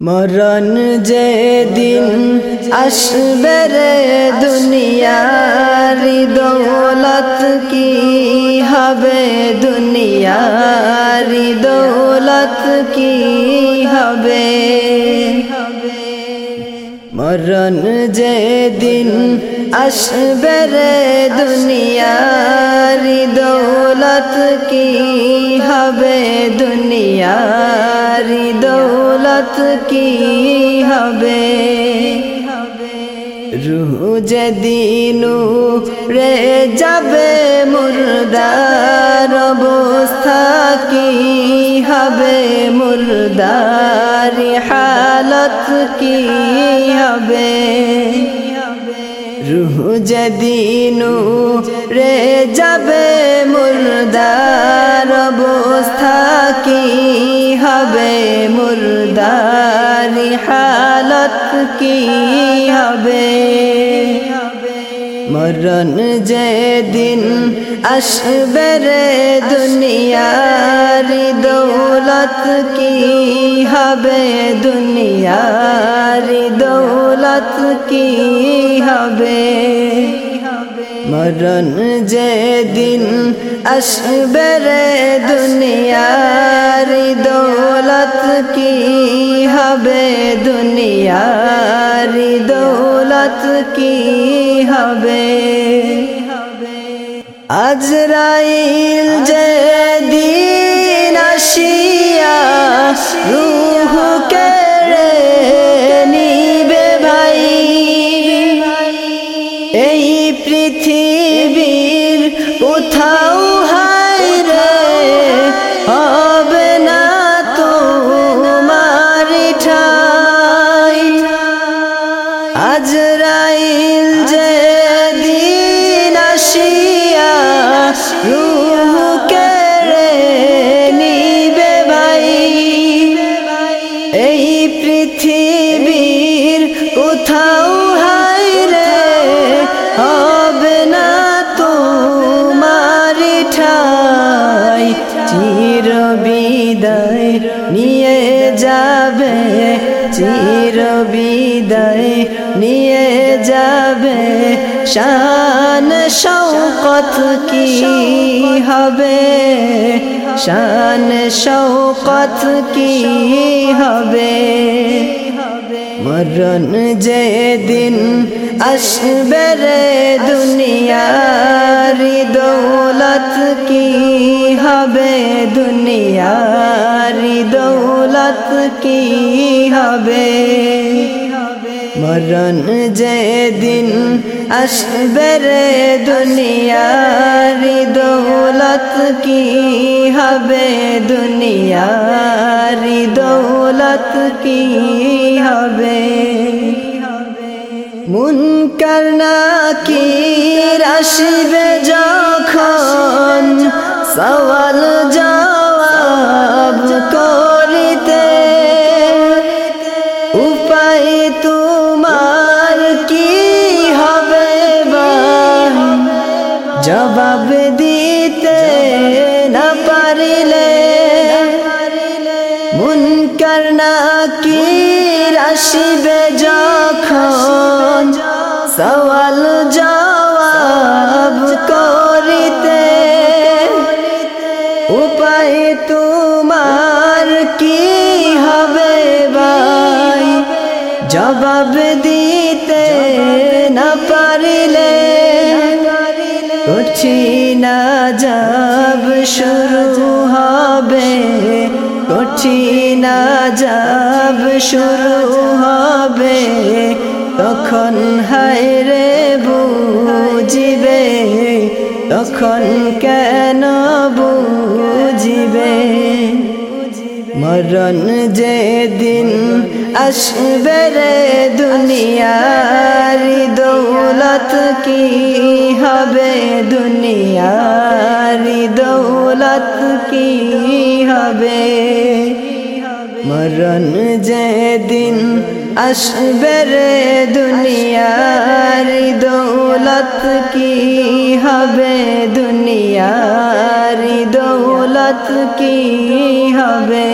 মরণ যে দিন আসবে রে দুনিয়ার দৌলত কি হবে? দুনিয়ার দৌলত কি হবে? মরণ যে দিন আসবে রে দুনিয়ার দৌলত কি হবে? দুনিয়ার দৌলত কি হবে রুহ যেদিনু রে যাবে মুর্দার অবস্থা কি হবে মুর্দার হালত কি হবে রুহ যেদিনু রে যাবে মুর্দার অবস্থা কি হবে মুর্দার হালত কি হবে? মরণ যে দিন আসবে দুনিয়ার দৌলত কি হবে? দুনিয়ার দৌলত কি হবে? মরণ যে দিন আসবে রে দুনিয়ার দৌলত কি হবে? দুনিয়ার দৌলত কি হবে? আজরাইল যে দিন আসিয়া আজরাইল চির বিদায় নিয়ে যাবে। শান শৌকত কি হবে? শান শৌকত কি হবে? মরণ যে দিন আসবে রে দুনিয়ার দৌলত কি হবে? দুনিয়ার দৌলত কি হবে? মরণ যে দিন আসবে রে দুনিয়ার দৌলত কি হবে দুনিয়ার দৌলত কি হবে? মুনকার নাকির আসবে যখন সওয়াল জবাব করিতে। উপায় তোমার কি হবে জবাব দিতে না পারিলে মুনকার নাকির আসবে যখন সওয়াল জবাব করিতে উপায় তোমার কি হবে ভাই? জবাব দিতে কঠিন যাব, শুরু হবে। কঠিন যাব, শুরু হবে। তখন হায় রে বুঝিবে, তখন কেন বুঝিবে? মরণ যে দিন আসবে রে দুনিয়ার দৌলত কি? দুনিয়ার দৌলত কি হবে মরণ যে দিন আসবে রে দুনিয়ার দৌলত কি হবে দুনিয়ার দৌলত কি হবে